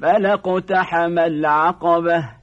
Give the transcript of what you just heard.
فلقتحم العقبة.